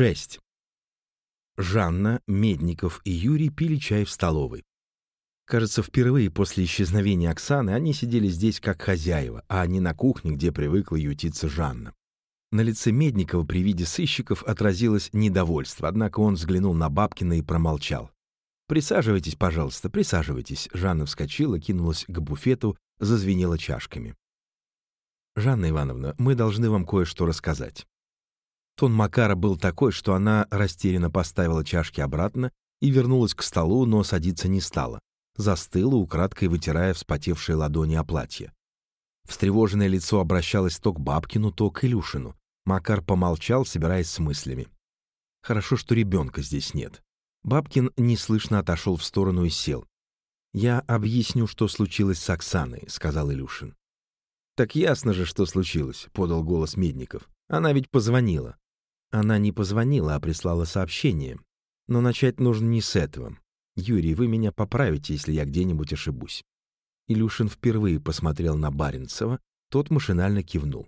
6. Жанна, Медников и Юрий пили чай в столовой. Кажется, впервые после исчезновения Оксаны они сидели здесь как хозяева, а не на кухне, где привыкла ютиться Жанна. На лице Медникова при виде сыщиков отразилось недовольство, однако он взглянул на Бабкина и промолчал. «Присаживайтесь, пожалуйста, присаживайтесь». Жанна вскочила, кинулась к буфету, зазвенела чашками. «Жанна Ивановна, мы должны вам кое-что рассказать». Тон Макара был такой, что она растерянно поставила чашки обратно и вернулась к столу, но садиться не стала. Застыла, украдкой вытирая вспотевшие ладони о платье. Встревоженное лицо обращалось то к Бабкину, то к Илюшину. Макар помолчал, собираясь с мыслями. «Хорошо, что ребенка здесь нет». Бабкин неслышно отошел в сторону и сел. «Я объясню, что случилось с Оксаной», — сказал Илюшин. «Так ясно же, что случилось», — подал голос Медников. «Она ведь позвонила». Она не позвонила, а прислала сообщение. Но начать нужно не с этого. Юрий, вы меня поправите, если я где-нибудь ошибусь. Илюшин впервые посмотрел на Баренцева, тот машинально кивнул.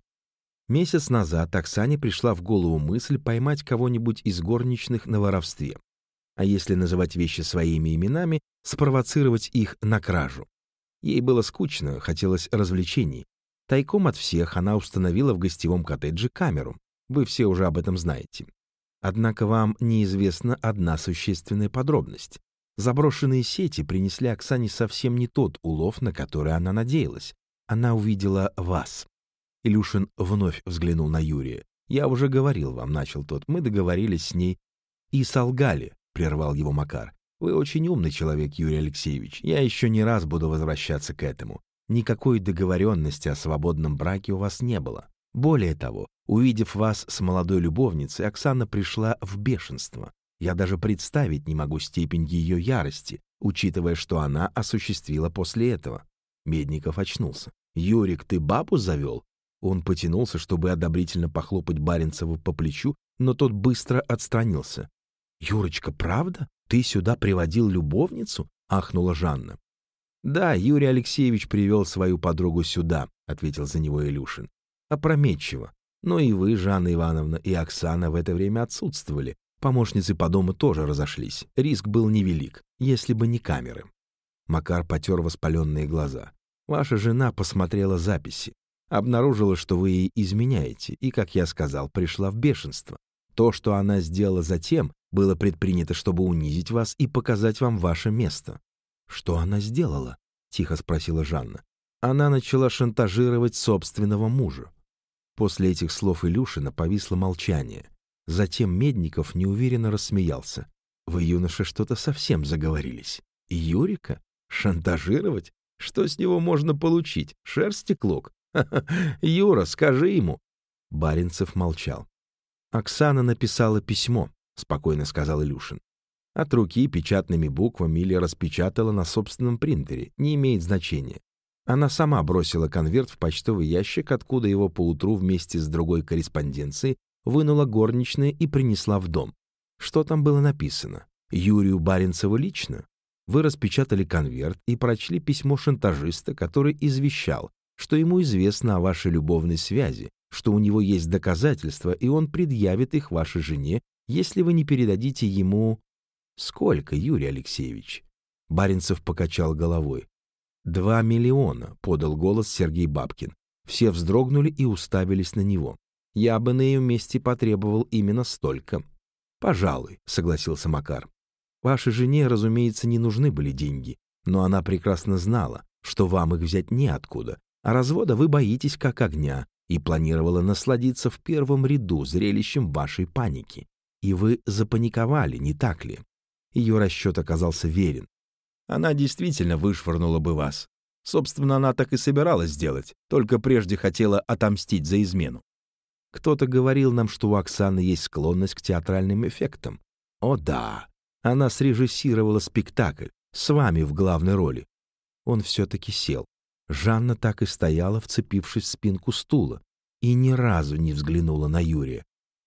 Месяц назад Оксане пришла в голову мысль поймать кого-нибудь из горничных на воровстве. А если называть вещи своими именами, спровоцировать их на кражу. Ей было скучно, хотелось развлечений. Тайком от всех она установила в гостевом коттедже камеру. Вы все уже об этом знаете. Однако вам неизвестна одна существенная подробность. Заброшенные сети принесли Оксане совсем не тот улов, на который она надеялась. Она увидела вас. Илюшин вновь взглянул на Юрия. «Я уже говорил вам», — начал тот. «Мы договорились с ней». «И солгали», — прервал его Макар. «Вы очень умный человек, Юрий Алексеевич. Я еще не раз буду возвращаться к этому. Никакой договоренности о свободном браке у вас не было. Более того, увидев вас с молодой любовницей, Оксана пришла в бешенство. Я даже представить не могу степень ее ярости, учитывая, что она осуществила после этого. Медников очнулся. «Юрик, ты бабу завел?» Он потянулся, чтобы одобрительно похлопать Баренцева по плечу, но тот быстро отстранился. «Юрочка, правда? Ты сюда приводил любовницу?» — ахнула Жанна. «Да, Юрий Алексеевич привел свою подругу сюда», — ответил за него Илюшин опрометчиво. Но и вы, Жанна Ивановна, и Оксана в это время отсутствовали. Помощницы по дому тоже разошлись. Риск был невелик, если бы не камеры. Макар потер воспаленные глаза. Ваша жена посмотрела записи. Обнаружила, что вы ей изменяете, и, как я сказал, пришла в бешенство. То, что она сделала затем, было предпринято, чтобы унизить вас и показать вам ваше место. «Что она сделала?» — тихо спросила Жанна. Она начала шантажировать собственного мужа. После этих слов Илюшина повисло молчание. Затем Медников неуверенно рассмеялся. «Вы, юноша, что-то совсем заговорились. Юрика? Шантажировать? Что с него можно получить? Шерсти клок? Юра, скажи ему!» Баринцев молчал. «Оксана написала письмо», — спокойно сказал Илюшин. От руки печатными буквами или распечатала на собственном принтере, не имеет значения. Она сама бросила конверт в почтовый ящик, откуда его поутру вместе с другой корреспонденцией вынула горничная и принесла в дом. Что там было написано? Юрию Баренцеву лично? Вы распечатали конверт и прочли письмо шантажиста, который извещал, что ему известно о вашей любовной связи, что у него есть доказательства, и он предъявит их вашей жене, если вы не передадите ему... Сколько, Юрий Алексеевич? Баренцев покачал головой. «Два миллиона», — подал голос Сергей Бабкин. Все вздрогнули и уставились на него. «Я бы на ее месте потребовал именно столько». «Пожалуй», — согласился Макар. «Вашей жене, разумеется, не нужны были деньги, но она прекрасно знала, что вам их взять неоткуда, а развода вы боитесь как огня и планировала насладиться в первом ряду зрелищем вашей паники. И вы запаниковали, не так ли?» Ее расчет оказался верен она действительно вышвырнула бы вас. Собственно, она так и собиралась сделать, только прежде хотела отомстить за измену. Кто-то говорил нам, что у Оксаны есть склонность к театральным эффектам. О да, она срежиссировала спектакль, с вами в главной роли. Он все-таки сел. Жанна так и стояла, вцепившись в спинку стула, и ни разу не взглянула на Юрия.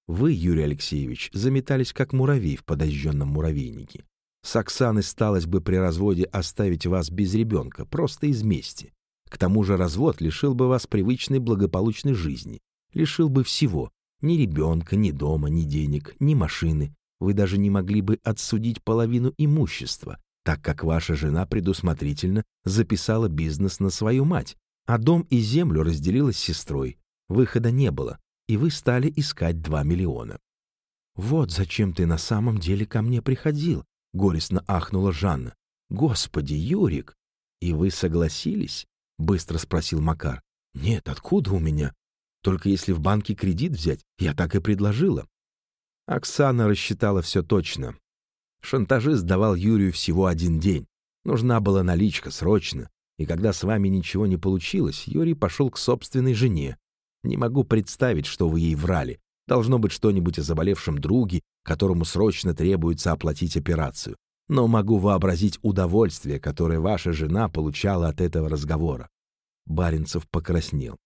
Вы, Юрий Алексеевич, заметались как муравей в подожженном муравейнике. С Оксаной сталось бы при разводе оставить вас без ребенка, просто из мести. К тому же развод лишил бы вас привычной благополучной жизни, лишил бы всего, Ни ребенка, ни дома, ни денег, ни машины. Вы даже не могли бы отсудить половину имущества, так как ваша жена предусмотрительно записала бизнес на свою мать, а дом и землю разделила с сестрой. Выхода не было, и вы стали искать два миллиона. «Вот зачем ты на самом деле ко мне приходил», — горестно ахнула Жанна. «Господи, Юрик!» «И вы согласились?» — быстро спросил Макар. «Нет, откуда у меня? Только если в банке кредит взять, я так и предложила». Оксана рассчитала все точно. Шантажист давал Юрию всего один день. Нужна была наличка, срочно. И когда с вами ничего не получилось, Юрий пошел к собственной жене. Не могу представить, что вы ей врали. Должно быть что-нибудь о заболевшем друге, которому срочно требуется оплатить операцию. Но могу вообразить удовольствие, которое ваша жена получала от этого разговора. Баринцев покраснел.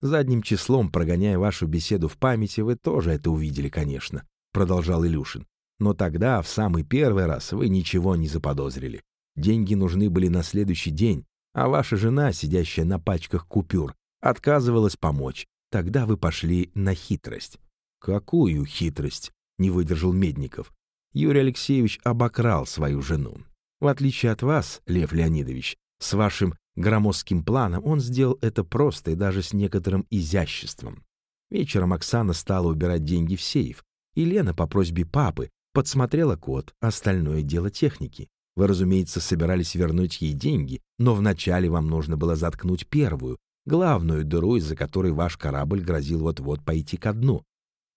Задним числом, прогоняя вашу беседу в памяти, вы тоже это увидели, конечно, продолжал Илюшин. Но тогда, в самый первый раз, вы ничего не заподозрили. Деньги нужны были на следующий день, а ваша жена, сидящая на пачках купюр, отказывалась помочь. Тогда вы пошли на хитрость. Какую хитрость? Не выдержал Медников. Юрий Алексеевич обокрал свою жену. В отличие от вас, Лев Леонидович, с вашим громоздким планом он сделал это просто и даже с некоторым изяществом. Вечером Оксана стала убирать деньги в сейф, и Лена по просьбе папы подсмотрела код, остальное дело техники. Вы, разумеется, собирались вернуть ей деньги, но вначале вам нужно было заткнуть первую, главную дыру, из-за которой ваш корабль грозил вот-вот пойти ко дну.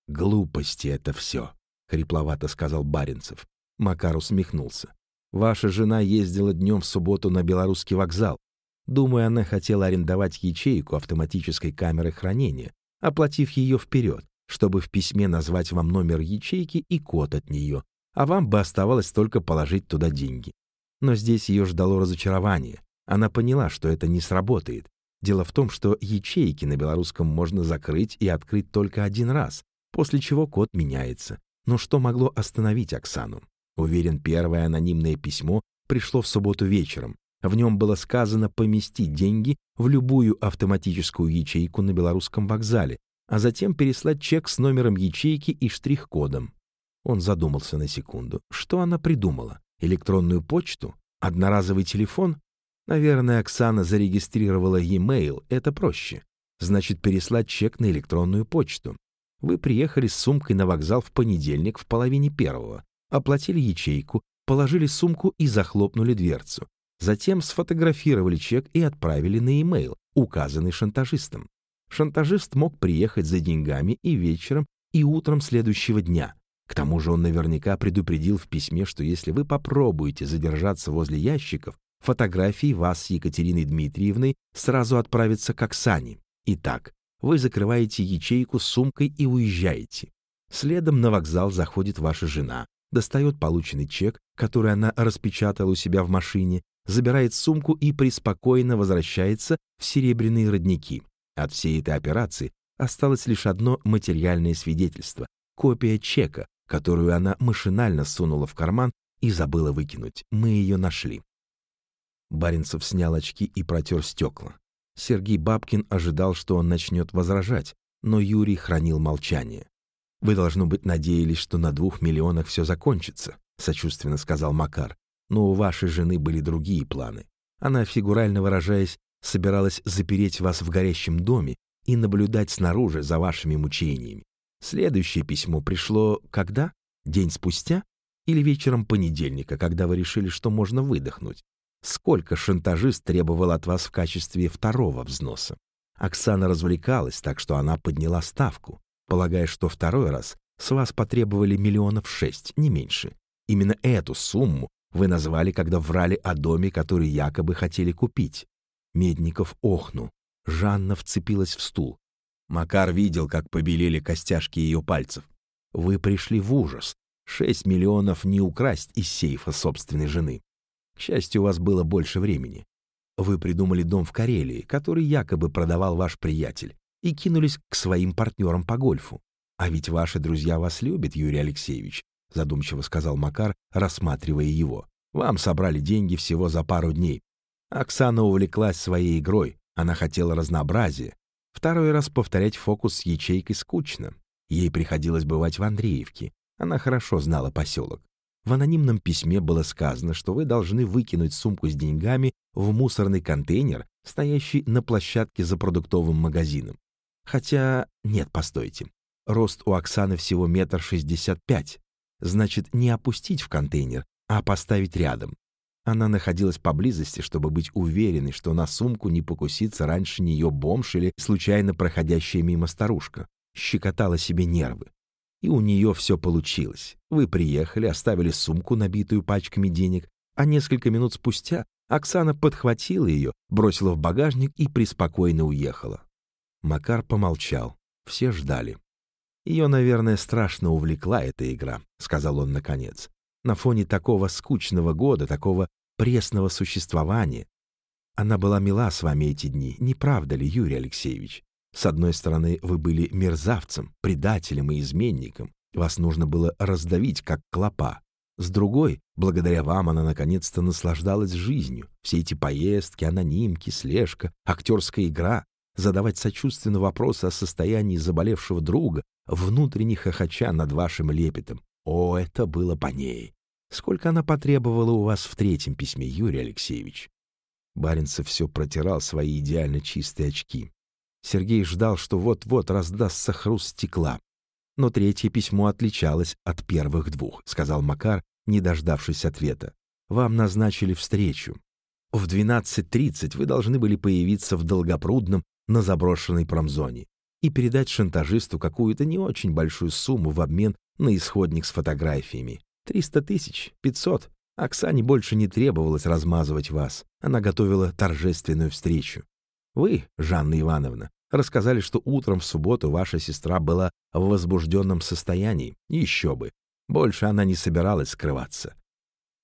«Глупости это все», — хрипловато сказал Баренцев. Макар усмехнулся. «Ваша жена ездила днем в субботу на белорусский вокзал. Думаю, она хотела арендовать ячейку автоматической камеры хранения, оплатив ее вперед, чтобы в письме назвать вам номер ячейки и код от нее, а вам бы оставалось только положить туда деньги. Но здесь ее ждало разочарование. Она поняла, что это не сработает. Дело в том, что ячейки на белорусском можно закрыть и открыть только один раз, после чего код меняется. Но что могло остановить Оксану? Уверен, первое анонимное письмо пришло в субботу вечером. В нем было сказано поместить деньги в любую автоматическую ячейку на белорусском вокзале, а затем переслать чек с номером ячейки и штрих-кодом. Он задумался на секунду. Что она придумала? Электронную почту? Одноразовый телефон? Наверное, Оксана зарегистрировала e-mail, это проще. Значит, переслать чек на электронную почту. Вы приехали с сумкой на вокзал в понедельник в половине первого, оплатили ячейку, положили сумку и захлопнули дверцу. Затем сфотографировали чек и отправили на e-mail, указанный шантажистом. Шантажист мог приехать за деньгами и вечером, и утром следующего дня. К тому же он наверняка предупредил в письме, что если вы попробуете задержаться возле ящиков, фотографии вас с Екатериной Дмитриевной сразу отправятся к Оксане. Итак, вы закрываете ячейку сумкой и уезжаете. Следом на вокзал заходит ваша жена, достает полученный чек, который она распечатала у себя в машине, забирает сумку и преспокойно возвращается в серебряные родники. От всей этой операции осталось лишь одно материальное свидетельство — копия чека, которую она машинально сунула в карман и забыла выкинуть. Мы ее нашли. Баринцев снял очки и протер стекла. Сергей Бабкин ожидал, что он начнет возражать, но Юрий хранил молчание. «Вы, должно быть, надеялись, что на двух миллионах все закончится», — сочувственно сказал Макар. «Но у вашей жены были другие планы. Она, фигурально выражаясь, собиралась запереть вас в горящем доме и наблюдать снаружи за вашими мучениями. Следующее письмо пришло когда? День спустя? Или вечером понедельника, когда вы решили, что можно выдохнуть? Сколько шантажист требовал от вас в качестве второго взноса? Оксана развлекалась, так что она подняла ставку, полагая, что второй раз с вас потребовали миллионов шесть, не меньше. Именно эту сумму вы назвали, когда врали о доме, который якобы хотели купить. Медников охнул. Жанна вцепилась в стул. Макар видел, как побелели костяшки ее пальцев. Вы пришли в ужас. Шесть миллионов не украсть из сейфа собственной жены. К счастью, у вас было больше времени. Вы придумали дом в Карелии, который якобы продавал ваш приятель, и кинулись к своим партнерам по гольфу. А ведь ваши друзья вас любят, Юрий Алексеевич, задумчиво сказал Макар, рассматривая его. Вам собрали деньги всего за пару дней. Оксана увлеклась своей игрой, она хотела разнообразия. Второй раз повторять фокус с ячейкой скучно. Ей приходилось бывать в Андреевке. Она хорошо знала поселок. В анонимном письме было сказано, что вы должны выкинуть сумку с деньгами в мусорный контейнер, стоящий на площадке за продуктовым магазином. Хотя, нет, постойте. Рост у Оксаны всего метр шестьдесят пять. Значит, не опустить в контейнер, а поставить рядом. Она находилась поблизости, чтобы быть уверенной, что на сумку не покусится раньше нее бомж или случайно проходящая мимо старушка. Щекотала себе нервы. И у нее все получилось. Вы приехали, оставили сумку, набитую пачками денег, а несколько минут спустя Оксана подхватила ее, бросила в багажник и преспокойно уехала. Макар помолчал. Все ждали. «Ее, наверное, страшно увлекла эта игра», — сказал он наконец. «На фоне такого скучного года, такого пресного существования. Она была мила с вами эти дни, не правда ли, Юрий Алексеевич? С одной стороны, вы были мерзавцем, предателем и изменником. Вас нужно было раздавить, как клопа. С другой, благодаря вам она наконец-то наслаждалась жизнью. Все эти поездки, анонимки, слежка, актерская игра, задавать сочувственно вопросы о состоянии заболевшего друга, внутренне хохоча над вашим лепетом. О, это было по ней. Сколько она потребовала у вас в третьем письме, Юрий Алексеевич? Баринцев все протирал свои идеально чистые очки. Сергей ждал, что вот-вот раздастся хруст стекла. Но третье письмо отличалось от первых двух, сказал Макар, не дождавшись ответа. Вам назначили встречу. В 12.30 вы должны были появиться в Долгопрудном на заброшенной промзоне и передать шантажисту какую-то не очень большую сумму в обмен на исходник с фотографиями. Триста тысяч, пятьсот. Оксане больше не требовалось размазывать вас. Она готовила торжественную встречу. Вы, Жанна Ивановна, рассказали, что утром в субботу ваша сестра была в возбужденном состоянии. Еще бы. Больше она не собиралась скрываться.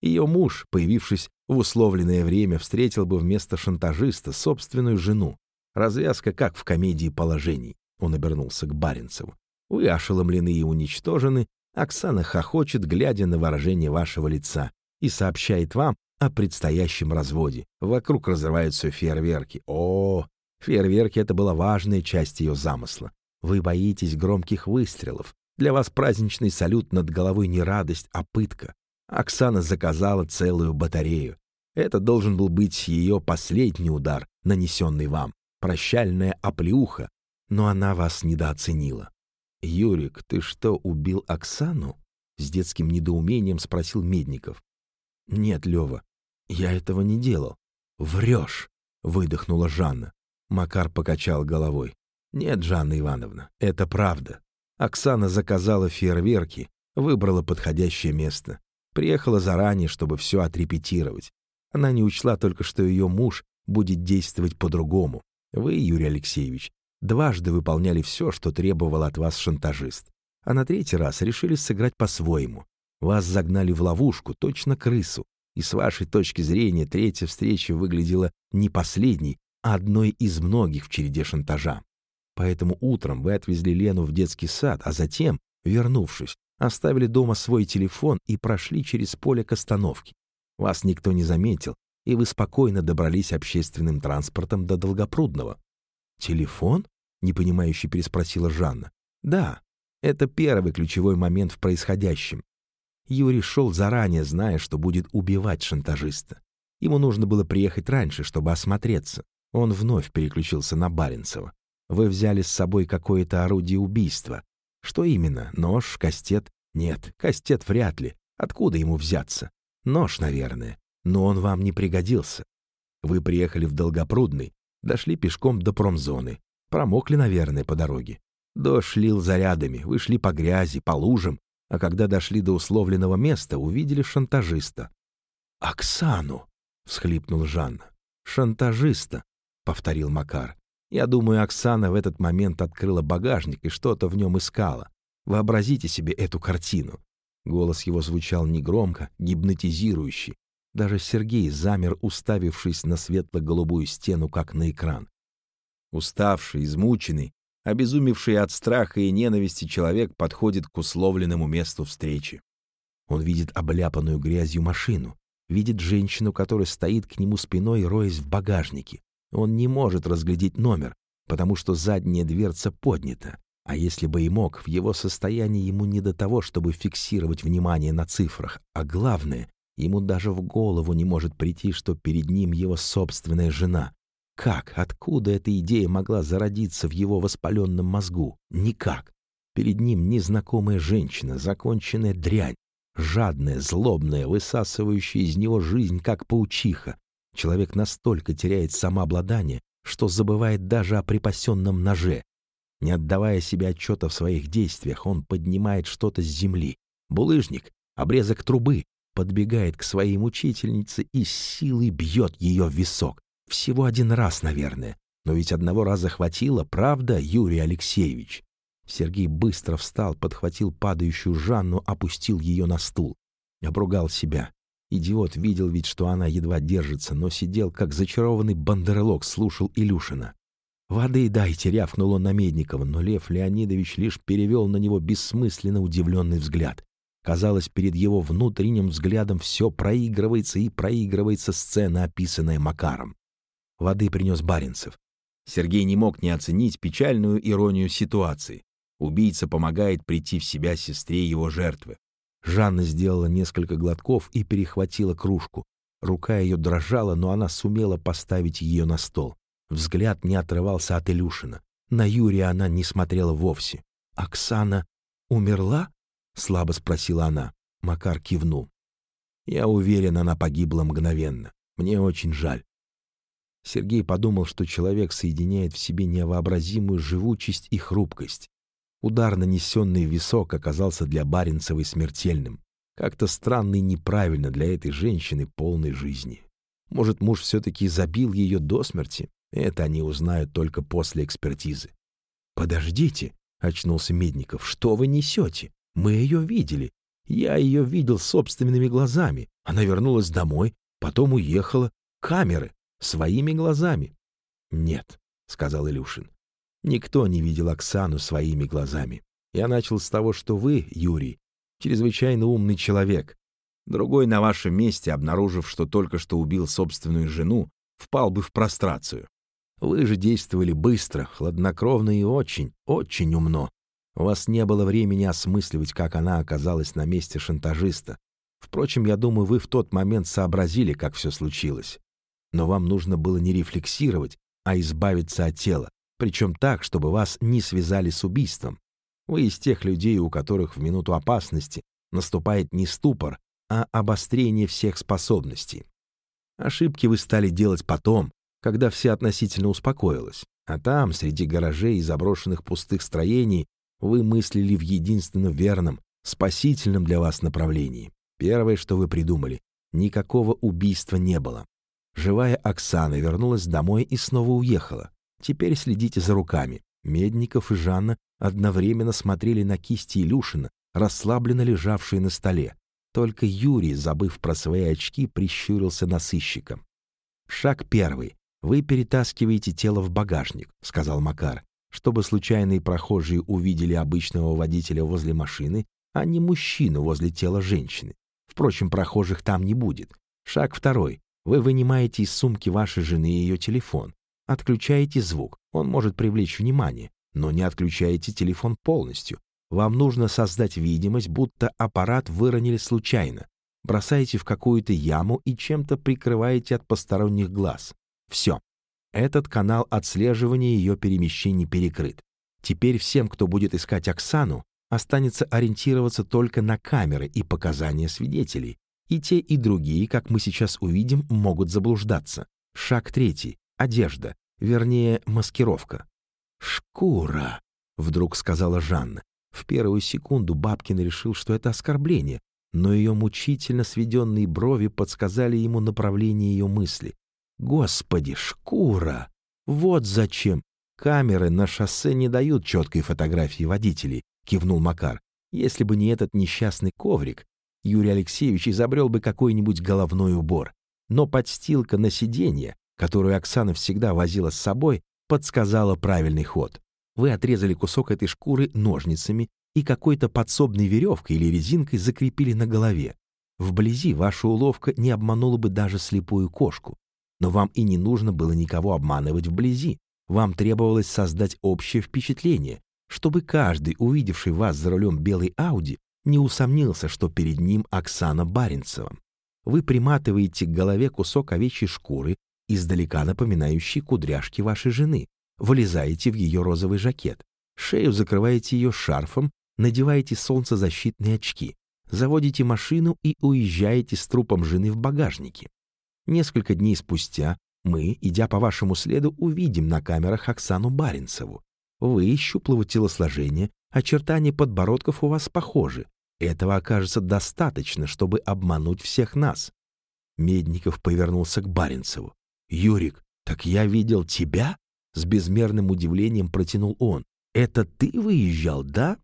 Ее муж, появившись в условленное время, встретил бы вместо шантажиста собственную жену. Развязка как в комедии положений. Он обернулся к Баренцеву. Вы ошеломлены и уничтожены. Оксана хохочет, глядя на выражение вашего лица, и сообщает вам о предстоящем разводе. Вокруг разрываются фейерверки. О, Фейерверки — это была важная часть ее замысла. Вы боитесь громких выстрелов. Для вас праздничный салют над головой не радость, а пытка. Оксана заказала целую батарею. Это должен был быть ее последний удар, нанесенный вам. Прощальная оплеуха. Но она вас недооценила. «Юрик, ты что, убил Оксану?» С детским недоумением спросил Медников. «Нет, Лева, я этого не делал». «Врешь!» — выдохнула Жанна. Макар покачал головой. «Нет, Жанна Ивановна, это правда. Оксана заказала фейерверки, выбрала подходящее место. Приехала заранее, чтобы все отрепетировать. Она не учла только, что ее муж будет действовать по-другому. Вы, Юрий Алексеевич, дважды выполняли все, что требовал от вас шантажист. А на третий раз решили сыграть по-своему. Вас загнали в ловушку, точно крысу. И с вашей точки зрения третья встреча выглядела не последней, одной из многих в череде шантажа. Поэтому утром вы отвезли Лену в детский сад, а затем, вернувшись, оставили дома свой телефон и прошли через поле к остановке. Вас никто не заметил, и вы спокойно добрались общественным транспортом до Долгопрудного. «Телефон?» — непонимающе переспросила Жанна. «Да, это первый ключевой момент в происходящем. Юрий шел заранее, зная, что будет убивать шантажиста. Ему нужно было приехать раньше, чтобы осмотреться. Он вновь переключился на Баренцева. Вы взяли с собой какое-то орудие убийства. Что именно? Нож, кастет? Нет, кастет вряд ли. Откуда ему взяться? Нож, наверное. Но он вам не пригодился. Вы приехали в Долгопрудный, дошли пешком до промзоны. Промокли, наверное, по дороге. Дождь зарядами, вы шли по грязи, по лужам, а когда дошли до условленного места, увидели шантажиста. «Оксану!» — всхлипнул Жанна. «Шантажиста! — повторил Макар. «Я думаю, Оксана в этот момент открыла багажник и что-то в нем искала. Вообразите себе эту картину». Голос его звучал негромко, гипнотизирующий. Даже Сергей замер, уставившись на светло-голубую стену, как на экран. Уставший, измученный, обезумевший от страха и ненависти человек подходит к условленному месту встречи. Он видит обляпанную грязью машину, видит женщину, которая стоит к нему спиной, роясь в багажнике. Он не может разглядеть номер, потому что задняя дверца поднята. А если бы и мог, в его состоянии ему не до того, чтобы фиксировать внимание на цифрах, а главное, ему даже в голову не может прийти, что перед ним его собственная жена. Как, откуда эта идея могла зародиться в его воспаленном мозгу? Никак. Перед ним незнакомая женщина, законченная дрянь, жадная, злобная, высасывающая из него жизнь, как паучиха. Человек настолько теряет самообладание, что забывает даже о припасенном ноже. Не отдавая себе отчета в своих действиях, он поднимает что-то с земли. Булыжник, обрезок трубы, подбегает к своей мучительнице и силой бьет ее в висок. Всего один раз, наверное. Но ведь одного раза хватило, правда, Юрий Алексеевич? Сергей быстро встал, подхватил падающую Жанну, опустил ее на стул. Обругал себя. Идиот видел ведь, что она едва держится, но сидел, как зачарованный бандеролог, слушал Илюшина. «Воды дайте!» — рявкнул он на Медникова, но Лев Леонидович лишь перевел на него бессмысленно удивленный взгляд. Казалось, перед его внутренним взглядом все проигрывается и проигрывается сцена, описанная Макаром. Воды принес Баренцев. Сергей не мог не оценить печальную иронию ситуации. Убийца помогает прийти в себя сестре его жертвы. Жанна сделала несколько глотков и перехватила кружку. Рука ее дрожала, но она сумела поставить ее на стол. Взгляд не отрывался от Илюшина. На Юрия она не смотрела вовсе. «Оксана умерла?» — слабо спросила она. Макар кивнул. «Я уверен, она погибла мгновенно. Мне очень жаль». Сергей подумал, что человек соединяет в себе невообразимую живучесть и хрупкость. Удар, нанесенный в висок, оказался для Баренцевой смертельным. Как-то странно и неправильно для этой женщины полной жизни. Может, муж все-таки забил ее до смерти? Это они узнают только после экспертизы. «Подождите», — очнулся Медников, — «что вы несете? Мы ее видели. Я ее видел собственными глазами. Она вернулась домой, потом уехала. Камеры. Своими глазами». «Нет», — сказал Илюшин. Никто не видел Оксану своими глазами. Я начал с того, что вы, Юрий, чрезвычайно умный человек. Другой на вашем месте, обнаружив, что только что убил собственную жену, впал бы в прострацию. Вы же действовали быстро, хладнокровно и очень, очень умно. У вас не было времени осмысливать, как она оказалась на месте шантажиста. Впрочем, я думаю, вы в тот момент сообразили, как все случилось. Но вам нужно было не рефлексировать, а избавиться от тела причем так, чтобы вас не связали с убийством. Вы из тех людей, у которых в минуту опасности наступает не ступор, а обострение всех способностей. Ошибки вы стали делать потом, когда все относительно успокоилось, а там, среди гаражей и заброшенных пустых строений, вы мыслили в единственно верном, спасительном для вас направлении. Первое, что вы придумали, никакого убийства не было. Живая Оксана вернулась домой и снова уехала. Теперь следите за руками. Медников и Жанна одновременно смотрели на кисти Илюшина, расслабленно лежавшие на столе. Только Юрий, забыв про свои очки, прищурился на сыщика. «Шаг первый. Вы перетаскиваете тело в багажник», — сказал Макар, чтобы случайные прохожие увидели обычного водителя возле машины, а не мужчину возле тела женщины. Впрочем, прохожих там не будет. Шаг второй. Вы вынимаете из сумки вашей жены ее телефон. Отключаете звук, он может привлечь внимание, но не отключаете телефон полностью. Вам нужно создать видимость, будто аппарат выронили случайно. Бросаете в какую-то яму и чем-то прикрываете от посторонних глаз. Все. Этот канал отслеживания ее перемещений перекрыт. Теперь всем, кто будет искать Оксану, останется ориентироваться только на камеры и показания свидетелей. И те, и другие, как мы сейчас увидим, могут заблуждаться. Шаг третий. Одежда вернее, маскировка. «Шкура», — вдруг сказала Жанна. В первую секунду Бабкин решил, что это оскорбление, но ее мучительно сведенные брови подсказали ему направление ее мысли. «Господи, шкура! Вот зачем! Камеры на шоссе не дают четкой фотографии водителей», — кивнул Макар. «Если бы не этот несчастный коврик, Юрий Алексеевич изобрел бы какой-нибудь головной убор. Но подстилка на сиденье которую Оксана всегда возила с собой, подсказала правильный ход. Вы отрезали кусок этой шкуры ножницами и какой-то подсобной веревкой или резинкой закрепили на голове. Вблизи ваша уловка не обманула бы даже слепую кошку. Но вам и не нужно было никого обманывать вблизи. Вам требовалось создать общее впечатление, чтобы каждый, увидевший вас за рулем белой Ауди, не усомнился, что перед ним Оксана Баренцева. Вы приматываете к голове кусок овечьей шкуры, издалека напоминающий кудряшки вашей жены, вылезаете в ее розовый жакет, шею закрываете ее шарфом, надеваете солнцезащитные очки, заводите машину и уезжаете с трупом жены в багажнике. Несколько дней спустя мы, идя по вашему следу, увидим на камерах Оксану Баренцеву. Вы щуплого телосложения, очертания подбородков у вас похожи. Этого окажется достаточно, чтобы обмануть всех нас. Медников повернулся к Баренцеву. «Юрик, так я видел тебя?» С безмерным удивлением протянул он. «Это ты выезжал, да?»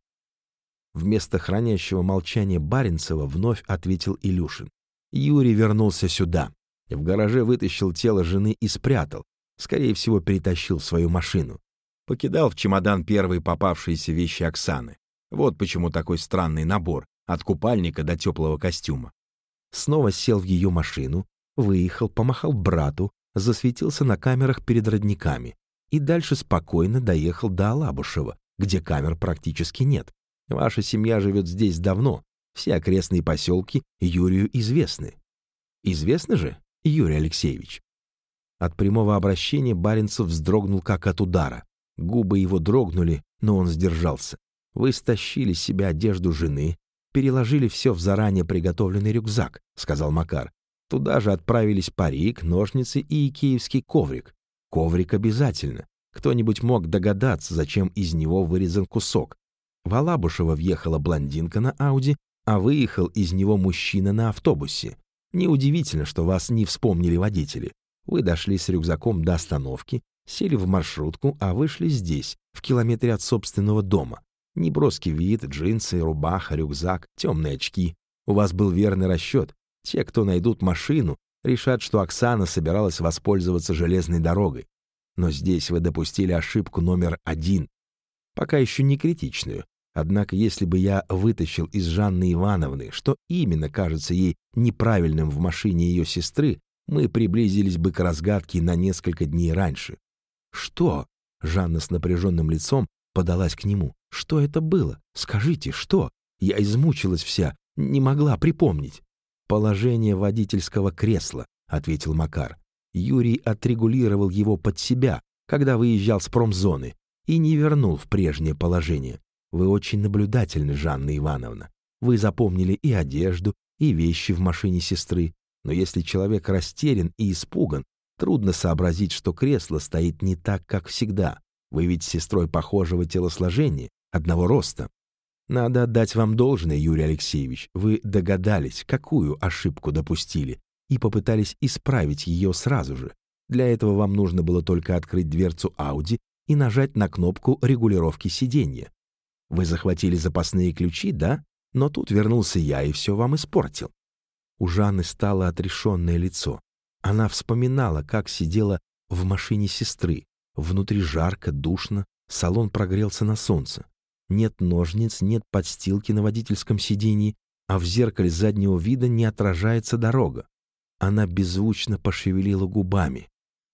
Вместо хранящего молчания Баренцева вновь ответил Илюшин. Юрий вернулся сюда. В гараже вытащил тело жены и спрятал. Скорее всего, перетащил свою машину. Покидал в чемодан первые попавшиеся вещи Оксаны. Вот почему такой странный набор, от купальника до теплого костюма. Снова сел в ее машину, выехал, помахал брату, засветился на камерах перед родниками и дальше спокойно доехал до Алабушева, где камер практически нет. Ваша семья живет здесь давно, все окрестные поселки Юрию известны. Известно же, Юрий Алексеевич? От прямого обращения Баренцев вздрогнул как от удара. Губы его дрогнули, но он сдержался. Вы стащили с себя одежду жены, переложили все в заранее приготовленный рюкзак, сказал Макар. Туда же отправились парик, ножницы и киевский коврик. Коврик обязательно. Кто-нибудь мог догадаться, зачем из него вырезан кусок. В Алабушева въехала блондинка на Ауди, а выехал из него мужчина на автобусе. Неудивительно, что вас не вспомнили водители. Вы дошли с рюкзаком до остановки, сели в маршрутку, а вышли здесь, в километре от собственного дома. Неброский вид, джинсы, рубаха, рюкзак, темные очки. У вас был верный расчет. Те, кто найдут машину, решат, что Оксана собиралась воспользоваться железной дорогой. Но здесь вы допустили ошибку номер один. Пока еще не критичную. Однако, если бы я вытащил из Жанны Ивановны, что именно кажется ей неправильным в машине ее сестры, мы приблизились бы к разгадке на несколько дней раньше. «Что?» — Жанна с напряженным лицом подалась к нему. «Что это было? Скажите, что?» Я измучилась вся, не могла припомнить. «Положение водительского кресла», — ответил Макар. Юрий отрегулировал его под себя, когда выезжал с промзоны, и не вернул в прежнее положение. Вы очень наблюдательны, Жанна Ивановна. Вы запомнили и одежду, и вещи в машине сестры. Но если человек растерян и испуган, трудно сообразить, что кресло стоит не так, как всегда. Вы ведь с сестрой похожего телосложения, одного роста. Надо отдать вам должное, Юрий Алексеевич. Вы догадались, какую ошибку допустили, и попытались исправить ее сразу же. Для этого вам нужно было только открыть дверцу Ауди и нажать на кнопку регулировки сиденья. Вы захватили запасные ключи, да? Но тут вернулся я и все вам испортил. У Жанны стало отрешенное лицо. Она вспоминала, как сидела в машине сестры, Внутри жарко, душно, салон прогрелся на солнце. Нет ножниц, нет подстилки на водительском сиденье, а в зеркале заднего вида не отражается дорога. Она беззвучно пошевелила губами.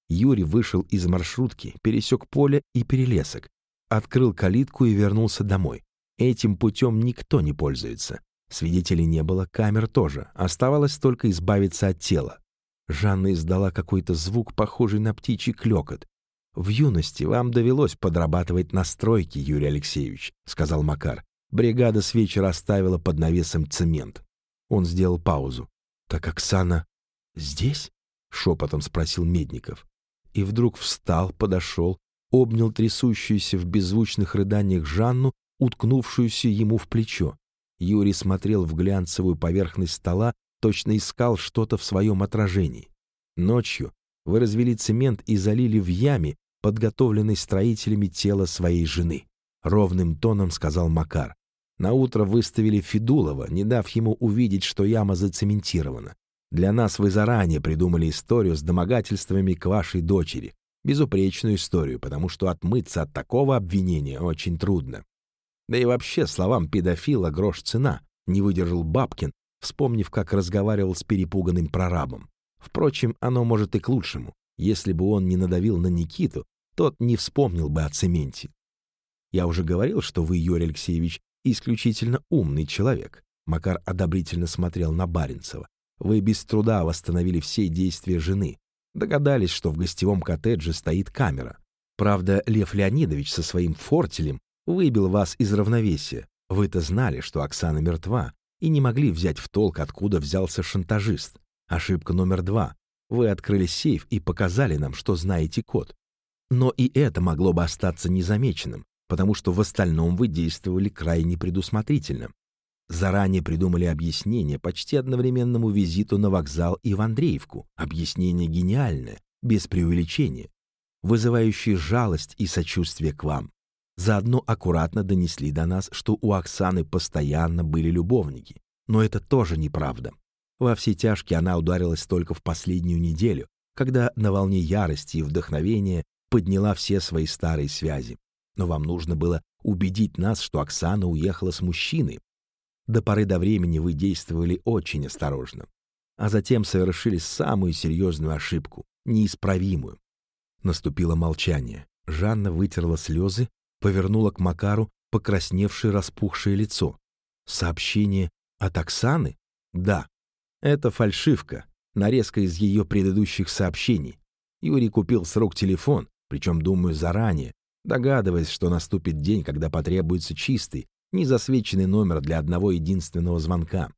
Юрий вышел из маршрутки, пересек поле и перелесок, открыл калитку и вернулся домой. Этим путем никто не пользуется. Свидетелей не было, камер тоже. Оставалось только избавиться от тела. Жанна издала какой-то звук, похожий на птичий клёкот. «В юности вам довелось подрабатывать на стройке, Юрий Алексеевич», — сказал Макар. Бригада с вечера оставила под навесом цемент. Он сделал паузу. «Так Оксана здесь?» — шепотом спросил Медников. И вдруг встал, подошел, обнял трясущуюся в беззвучных рыданиях Жанну, уткнувшуюся ему в плечо. Юрий смотрел в глянцевую поверхность стола, точно искал что-то в своем отражении. Ночью вы развели цемент и залили в яме, подготовленный строителями тела своей жены. Ровным тоном сказал Макар. Наутро выставили Федулова, не дав ему увидеть, что яма зацементирована. Для нас вы заранее придумали историю с домогательствами к вашей дочери. Безупречную историю, потому что отмыться от такого обвинения очень трудно. Да и вообще словам педофила грош цена, не выдержал Бабкин, вспомнив, как разговаривал с перепуганным прорабом. Впрочем, оно может и к лучшему. Если бы он не надавил на Никиту, тот не вспомнил бы о цементе. Я уже говорил, что вы, Юрий Алексеевич, исключительно умный человек. Макар одобрительно смотрел на Баренцева. Вы без труда восстановили все действия жены. Догадались, что в гостевом коттедже стоит камера. Правда, Лев Леонидович со своим фортелем выбил вас из равновесия. Вы-то знали, что Оксана мертва, и не могли взять в толк, откуда взялся шантажист. Ошибка номер два. Вы открыли сейф и показали нам, что знаете код. Но и это могло бы остаться незамеченным, потому что в остальном вы действовали крайне предусмотрительно. Заранее придумали объяснение почти одновременному визиту на вокзал и в Андреевку. Объяснение гениальное, без преувеличения, вызывающее жалость и сочувствие к вам. Заодно аккуратно донесли до нас, что у Оксаны постоянно были любовники. Но это тоже неправда. Во все тяжкие она ударилась только в последнюю неделю, когда на волне ярости и вдохновения подняла все свои старые связи. Но вам нужно было убедить нас, что Оксана уехала с мужчиной, до поры до времени вы действовали очень осторожно, а затем совершили самую серьезную ошибку, неисправимую. Наступило молчание. Жанна вытерла слезы, повернула к Макару покрасневшее распухшее лицо. Сообщение от Оксаны? Да. Это фальшивка, нарезка из ее предыдущих сообщений. Юрий купил срок телефон, причем, думаю, заранее, догадываясь, что наступит день, когда потребуется чистый, незасвеченный номер для одного единственного звонка.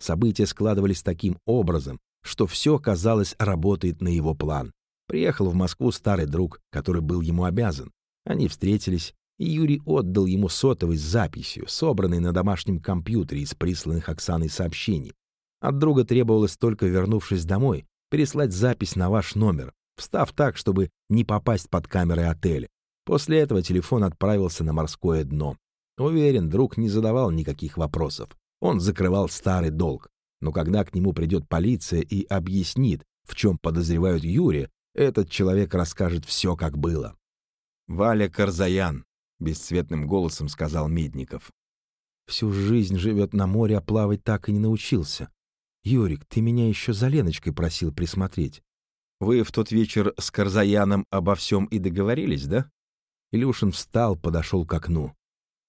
События складывались таким образом, что все, казалось, работает на его план. Приехал в Москву старый друг, который был ему обязан. Они встретились, и Юрий отдал ему сотовый с записью, собранной на домашнем компьютере из присланных Оксаной сообщений. От друга требовалось только, вернувшись домой, переслать запись на ваш номер, встав так, чтобы не попасть под камеры отеля. После этого телефон отправился на морское дно. Уверен, друг не задавал никаких вопросов. Он закрывал старый долг. Но когда к нему придет полиция и объяснит, в чем подозревают Юрия, этот человек расскажет все, как было. «Валя Карзаян», — бесцветным голосом сказал Медников. «Всю жизнь живет на море, а плавать так и не научился. Юрик, ты меня еще за Леночкой просил присмотреть. Вы в тот вечер с Карзаяном обо всем и договорились, да?» Илюшин встал, подошел к окну.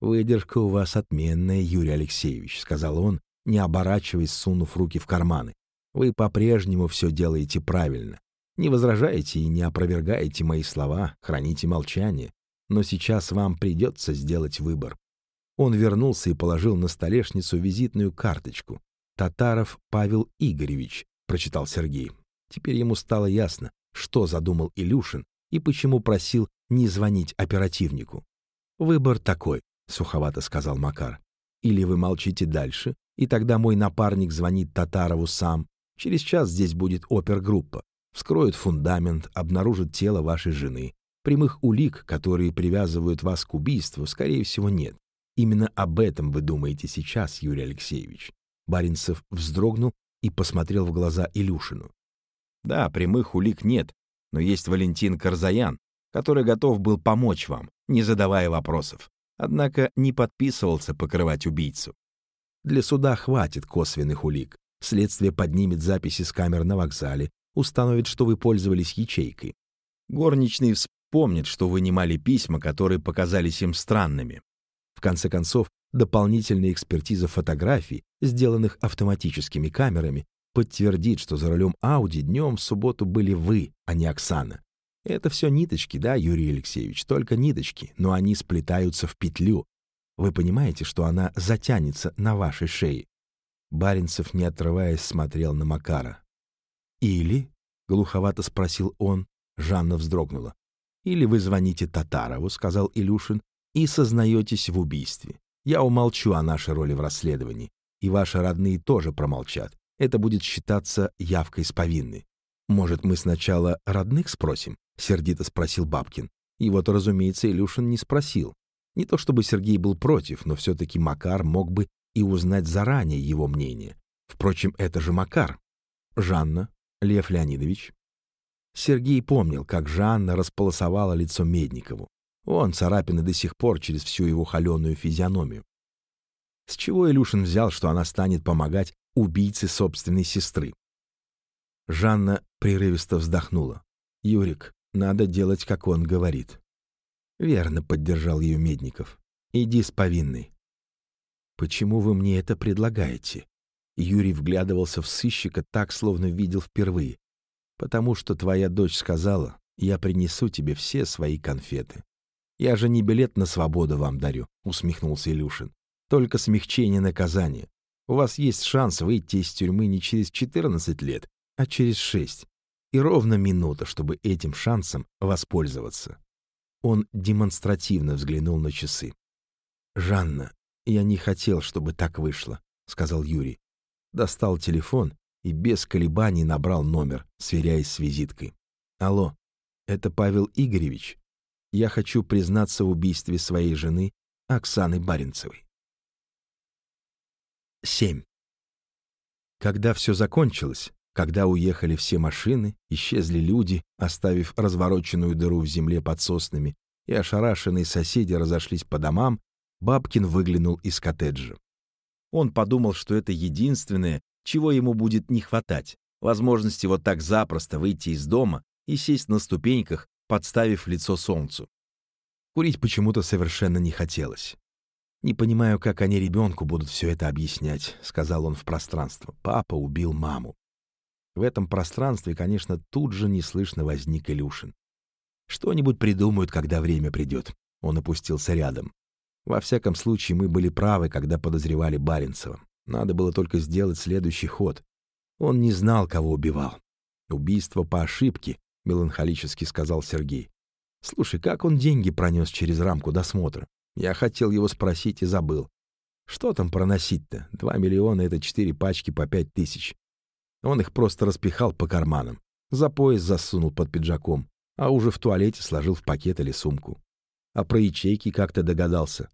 «Выдержка у вас отменная, Юрий Алексеевич», — сказал он, не оборачиваясь, сунув руки в карманы. «Вы по-прежнему все делаете правильно. Не возражаете и не опровергаете мои слова, храните молчание. Но сейчас вам придется сделать выбор». Он вернулся и положил на столешницу визитную карточку. «Татаров Павел Игоревич», — прочитал Сергей. Теперь ему стало ясно, что задумал Илюшин и почему просил не звонить оперативнику. Выбор такой — суховато сказал Макар. «Или вы молчите дальше, и тогда мой напарник звонит Татарову сам. Через час здесь будет опергруппа. Вскроют фундамент, обнаружат тело вашей жены. Прямых улик, которые привязывают вас к убийству, скорее всего, нет. Именно об этом вы думаете сейчас, Юрий Алексеевич». Баринцев вздрогнул и посмотрел в глаза Илюшину. «Да, прямых улик нет, но есть Валентин Карзаян, который готов был помочь вам, не задавая вопросов однако не подписывался покрывать убийцу. Для суда хватит косвенных улик. Следствие поднимет записи с камер на вокзале, установит, что вы пользовались ячейкой. Горничный вспомнит, что вы немали письма, которые показались им странными. В конце концов, дополнительная экспертиза фотографий, сделанных автоматическими камерами, подтвердит, что за рулем Ауди днем в субботу были вы, а не Оксана. Это все ниточки, да, Юрий Алексеевич, только ниточки, но они сплетаются в петлю. Вы понимаете, что она затянется на вашей шее? Баринцев, не отрываясь, смотрел на Макара. «Или?» — глуховато спросил он. Жанна вздрогнула. «Или вы звоните Татарову», — сказал Илюшин, «и сознаетесь в убийстве. Я умолчу о нашей роли в расследовании, и ваши родные тоже промолчат. Это будет считаться явкой с повинной. Может, мы сначала родных спросим? — сердито спросил Бабкин. И вот, разумеется, Илюшин не спросил. Не то чтобы Сергей был против, но все-таки Макар мог бы и узнать заранее его мнение. Впрочем, это же Макар. Жанна, Лев Леонидович. Сергей помнил, как Жанна располосовала лицо Медникову. Он царапины до сих пор через всю его холеную физиономию. С чего Илюшин взял, что она станет помогать убийце собственной сестры? Жанна прерывисто вздохнула. «Юрик, надо делать, как он говорит. Верно поддержал ее Медников. Иди с повинной. Почему вы мне это предлагаете? Юрий вглядывался в сыщика так, словно видел впервые. Потому что твоя дочь сказала, я принесу тебе все свои конфеты. Я же не билет на свободу вам дарю, усмехнулся Илюшин. Только смягчение наказания. У вас есть шанс выйти из тюрьмы не через 14 лет, а через 6. И ровно минута, чтобы этим шансом воспользоваться. Он демонстративно взглянул на часы. «Жанна, я не хотел, чтобы так вышло», — сказал Юрий. Достал телефон и без колебаний набрал номер, сверяясь с визиткой. «Алло, это Павел Игоревич. Я хочу признаться в убийстве своей жены Оксаны Баренцевой». 7. Когда все закончилось, когда уехали все машины, исчезли люди, оставив развороченную дыру в земле под соснами, и ошарашенные соседи разошлись по домам, Бабкин выглянул из коттеджа. Он подумал, что это единственное, чего ему будет не хватать, возможности вот так запросто выйти из дома и сесть на ступеньках, подставив лицо солнцу. Курить почему-то совершенно не хотелось. «Не понимаю, как они ребенку будут все это объяснять», — сказал он в пространство. «Папа убил маму». В этом пространстве, конечно, тут же неслышно возник Илюшин. «Что-нибудь придумают, когда время придет». Он опустился рядом. Во всяком случае, мы были правы, когда подозревали Баренцева. Надо было только сделать следующий ход. Он не знал, кого убивал. «Убийство по ошибке», — меланхолически сказал Сергей. «Слушай, как он деньги пронес через рамку досмотра? Я хотел его спросить и забыл. Что там проносить-то? Два миллиона — это четыре пачки по пять тысяч. Он их просто распихал по карманам. За пояс засунул под пиджаком, а уже в туалете сложил в пакет или сумку. А про ячейки как-то догадался.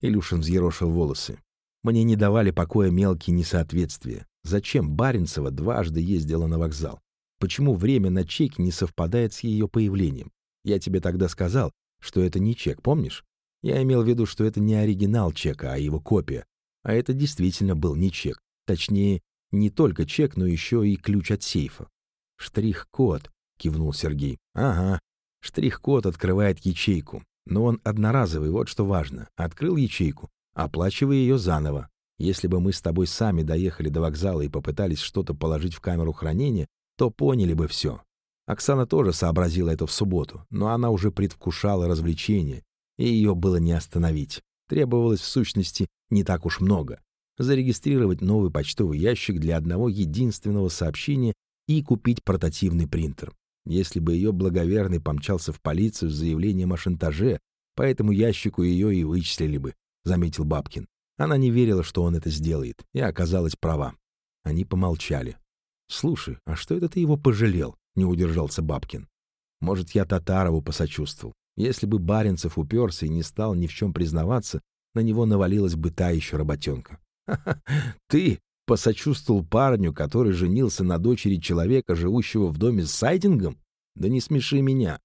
Илюшин взъерошил волосы. Мне не давали покоя мелкие несоответствия. Зачем Баренцева дважды ездила на вокзал? Почему время на чеке не совпадает с ее появлением? Я тебе тогда сказал, что это не чек, помнишь? Я имел в виду, что это не оригинал чека, а его копия. А это действительно был не чек. Точнее, не только чек, но еще и ключ от сейфа. «Штрих-код», — кивнул Сергей. «Ага, штрих-код открывает ячейку. Но он одноразовый, вот что важно. Открыл ячейку, оплачивай ее заново. Если бы мы с тобой сами доехали до вокзала и попытались что-то положить в камеру хранения, то поняли бы все. Оксана тоже сообразила это в субботу, но она уже предвкушала развлечение, и ее было не остановить. Требовалось, в сущности, не так уж много. Зарегистрировать новый почтовый ящик для одного единственного сообщения и купить портативный принтер если бы ее благоверный помчался в полицию с заявлением о шантаже, по этому ящику ее и вычислили бы, — заметил Бабкин. Она не верила, что он это сделает, и оказалась права. Они помолчали. «Слушай, а что это ты его пожалел?» — не удержался Бабкин. «Может, я Татарову посочувствовал. Если бы Баренцев уперся и не стал ни в чем признаваться, на него навалилась бы та еще работенка. «Ха-ха, ты посочувствовал парню, который женился на дочери человека, живущего в доме с сайдингом? Да не смеши меня.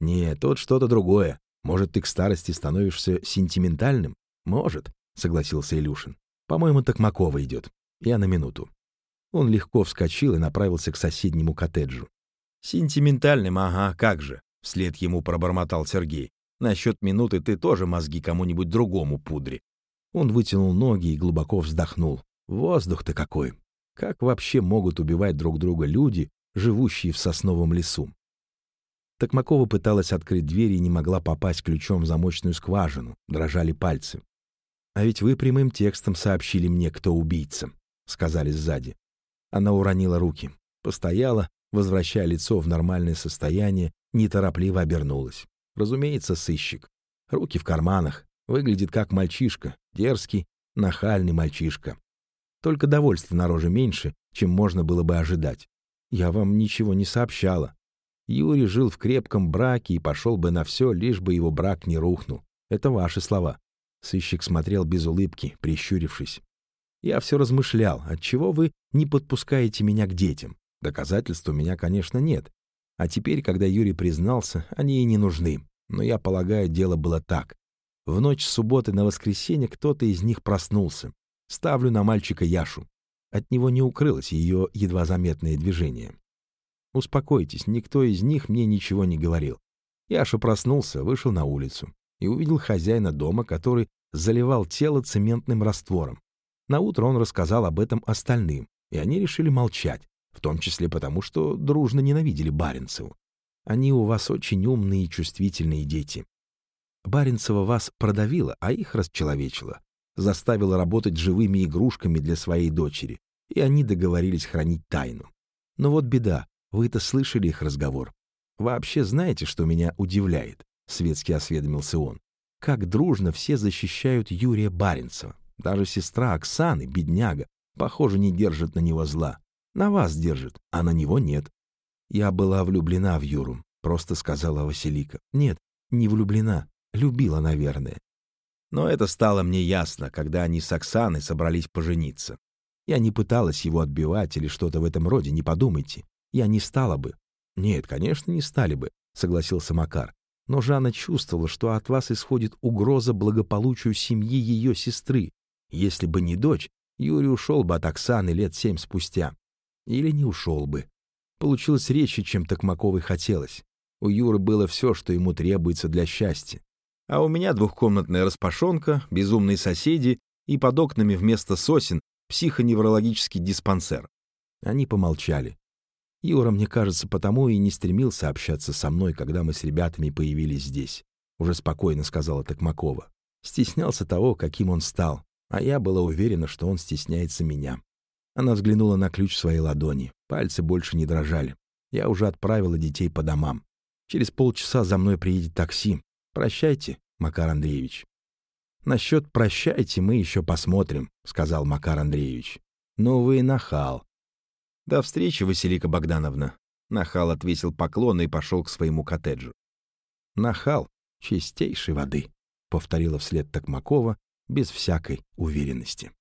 Нет, тут что-то другое. Может, ты к старости становишься сентиментальным? Может, согласился Илюшин. По-моему, Токмакова идет. Я на минуту. Он легко вскочил и направился к соседнему коттеджу. «Сентиментальным, ага, как же!» — вслед ему пробормотал Сергей. «Насчет минуты ты тоже мозги кому-нибудь другому пудри». Он вытянул ноги и глубоко вздохнул. Воздух-то какой! Как вообще могут убивать друг друга люди, живущие в сосновом лесу? Токмакова пыталась открыть дверь и не могла попасть ключом в замочную скважину, дрожали пальцы. «А ведь вы прямым текстом сообщили мне, кто убийца», — сказали сзади. Она уронила руки, постояла, возвращая лицо в нормальное состояние, неторопливо обернулась. Разумеется, сыщик. Руки в карманах, выглядит как мальчишка, дерзкий, нахальный мальчишка. Только довольства на роже меньше, чем можно было бы ожидать. Я вам ничего не сообщала. Юрий жил в крепком браке и пошел бы на все, лишь бы его брак не рухнул. Это ваши слова. Сыщик смотрел без улыбки, прищурившись. Я все размышлял, отчего вы не подпускаете меня к детям. Доказательств у меня, конечно, нет. А теперь, когда Юрий признался, они и не нужны. Но я полагаю, дело было так. В ночь с субботы на воскресенье кто-то из них проснулся. Ставлю на мальчика Яшу. От него не укрылось ее едва заметное движение. Успокойтесь, никто из них мне ничего не говорил. Яша проснулся, вышел на улицу и увидел хозяина дома, который заливал тело цементным раствором. На утро он рассказал об этом остальным, и они решили молчать, в том числе потому, что дружно ненавидели Баренцеву. Они у вас очень умные и чувствительные дети. Баренцева вас продавила, а их расчеловечила. Заставила работать живыми игрушками для своей дочери, и они договорились хранить тайну. Но вот беда, вы-то слышали их разговор. Вообще знаете, что меня удивляет? Светски осведомился он. Как дружно все защищают Юрия Баренцева. Даже сестра Оксаны, бедняга, похоже, не держит на него зла. На вас держит, а на него нет. Я была влюблена в Юру, просто сказала Василика. Нет, не влюблена, любила, наверное. Но это стало мне ясно, когда они с Оксаной собрались пожениться. Я не пыталась его отбивать или что-то в этом роде, не подумайте. Я не стала бы. Нет, конечно, не стали бы, согласился Макар. Но Жанна чувствовала, что от вас исходит угроза благополучию семьи ее сестры. Если бы не дочь, Юрий ушел бы от Оксаны лет семь спустя. Или не ушел бы. Получилось резче, чем Токмаковой хотелось. У Юры было все, что ему требуется для счастья. А у меня двухкомнатная распашонка, безумные соседи и под окнами вместо сосен психоневрологический диспансер. Они помолчали. Юра, мне кажется, потому и не стремился общаться со мной, когда мы с ребятами появились здесь. Уже спокойно сказала Токмакова. Стеснялся того, каким он стал, а я была уверена, что он стесняется меня. Она взглянула на ключ в своей ладони. Пальцы больше не дрожали. Я уже отправила детей по домам. Через полчаса за мной приедет такси. Прощайте, Макар Андреевич. Насчет «прощайте» мы еще посмотрим, сказал Макар Андреевич. Но вы нахал. До встречи, Василика Богдановна. Нахал отвесил поклон и пошел к своему коттеджу. Нахал чистейшей воды, повторила вслед Токмакова без всякой уверенности.